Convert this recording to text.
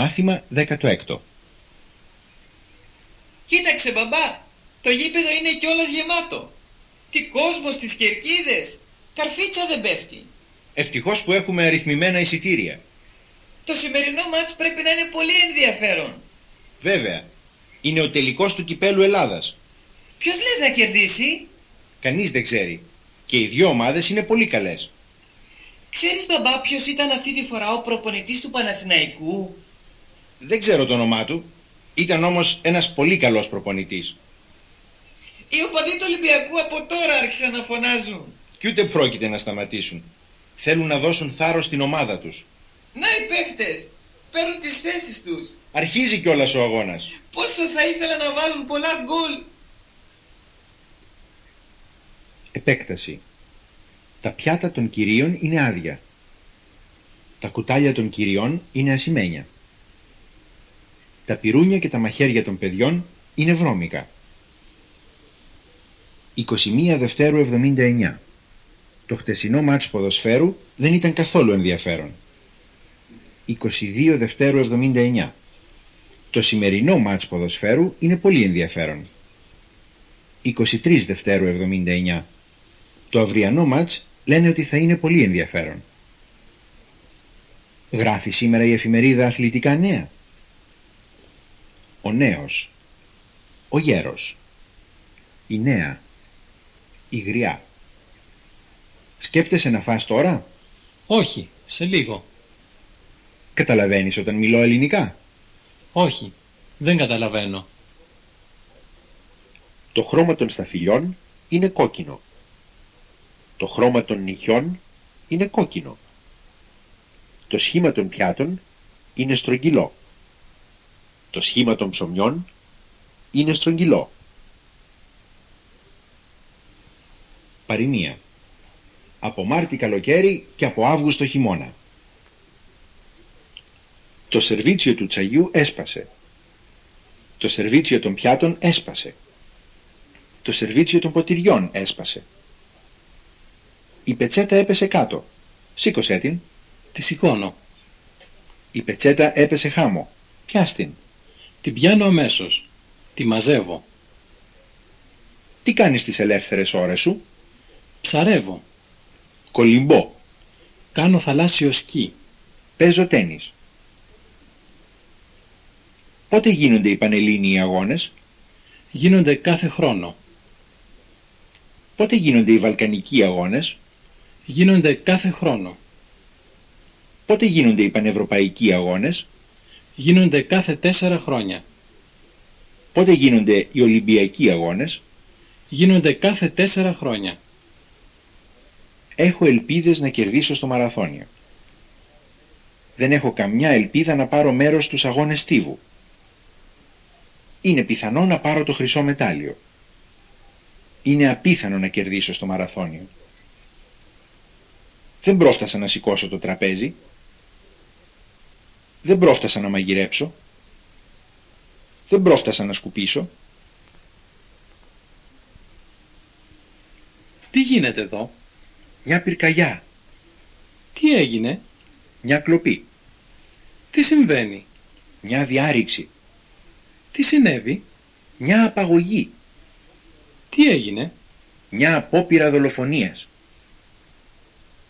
Μάθημα 16 Κοίταξε μπαμπά, το γήπεδο είναι κιόλας γεμάτο. Τι κόσμος στις κερκίδες, καρφίτσα δεν πέφτει. Ευτυχώς που έχουμε αριθμημένα εισιτήρια. Το σημερινό μάτς πρέπει να είναι πολύ ενδιαφέρον. Βέβαια, είναι ο τελικός του κυπέλου Ελλάδας. Ποιος λες να κερδίσει; Κανείς δεν ξέρει. Και οι δύο ομάδες είναι πολύ καλές. Ξέρεις μπαμπά ποιος ήταν αυτή τη φορά ο προπονητής του Παναθηναϊκού; Δεν ξέρω το όνομά του. Ήταν όμως ένας πολύ καλός προπονητής. Οι οπαδοί του Ολυμπιακού από τώρα άρχισαν να φωνάζουν. Κι ούτε πρόκειται να σταματήσουν. Θέλουν να δώσουν θάρρος στην ομάδα τους. Να οι παίχτες, παίρνουν τις θέσεις τους. Αρχίζει κιόλας ο αγώνας. Πόσο θα ήθελα να βάλουν πολλά γκολ. Επέκταση. Τα πιάτα των κυρίων είναι άδεια. Τα κουτάλια των κυριών είναι ασημένια. Τα πυρούνια και τα μαχαίρια των παιδιών είναι βρώμικα. 21 Δευτέρου 79 Το χτεσινό μάτς ποδοσφαίρου δεν ήταν καθόλου ενδιαφέρον. 22 Δευτέρου 79 Το σημερινό μάτς ποδοσφαίρου είναι πολύ ενδιαφέρον. 23 Δευτέρου 79 Το αυριανό μάτς λένε ότι θα είναι πολύ ενδιαφέρον. Γράφει σήμερα η εφημερίδα αθλητικά νέα. Ο νέος. Ο γέρος. Η νέα. Η γριά. Σκέπτεσαι να φας τώρα; Όχι, σε λίγο. Καταλαβαίνεις όταν μιλώ ελληνικά; Όχι, δεν καταλαβαίνω. Το χρώμα των σταφυλιών είναι κόκκινο. Το χρώμα των νυχιών είναι κόκκινο. Το σχήμα των πιάτων είναι στρογγυλό. Το σχήμα των ψωμιών είναι στρογγυλό. Παροιμία. Από Μάρτι καλοκαίρι και από Αύγουστο χειμώνα. Το σερβίτσιο του τσαγιού έσπασε. Το σερβίτσιο των πιάτων έσπασε. Το σερβίτσιο των ποτηριών έσπασε. Η πετσέτα έπεσε κάτω. Σήκωσέ την. Τη σηκώνω. Η πετσέτα έπεσε χάμω. Πιάσ' την. Την πιάνω αμέσως. Τη μαζεύω. Τι κάνεις τις ελεύθερες ώρες σου; Ψαρεύω. Κολυμπώ. Κάνω θαλάσσιο σκι. Παίζω τένις. Πότε γίνονται οι Πανελλήνιοι αγώνες; Γίνονται κάθε χρόνο. Πότε γίνονται οι Βαλκανικοί αγώνες; Γίνονται κάθε χρόνο. Πότε γίνονται οι Πανευρωπαϊκοί αγώνες; Γίνονται κάθε τέσσερα χρόνια. Πότε γίνονται οι Ολυμπιακοί αγώνες; Γίνονται κάθε τέσσερα χρόνια. Έχω ελπίδες να κερδίσω στο μαραθώνιο. Δεν έχω καμιά ελπίδα να πάρω μέρος στους αγώνες στίβου. Είναι πιθανό να πάρω το χρυσό μετάλλιο. Είναι απίθανο να κερδίσω στο μαραθώνιο. Δεν πρόφτασα να σηκώσω το τραπέζι. Δεν πρόφτασα να μαγειρέψω. Δεν πρόφτασα να σκουπίσω. Τι γίνεται εδώ; Μια πυρκαγιά. Τι έγινε; Μια κλοπή. Τι συμβαίνει; Μια διάρρηξη. Τι συνέβη; Μια απαγωγή. Τι έγινε; Μια απόπειρα δολοφονίας.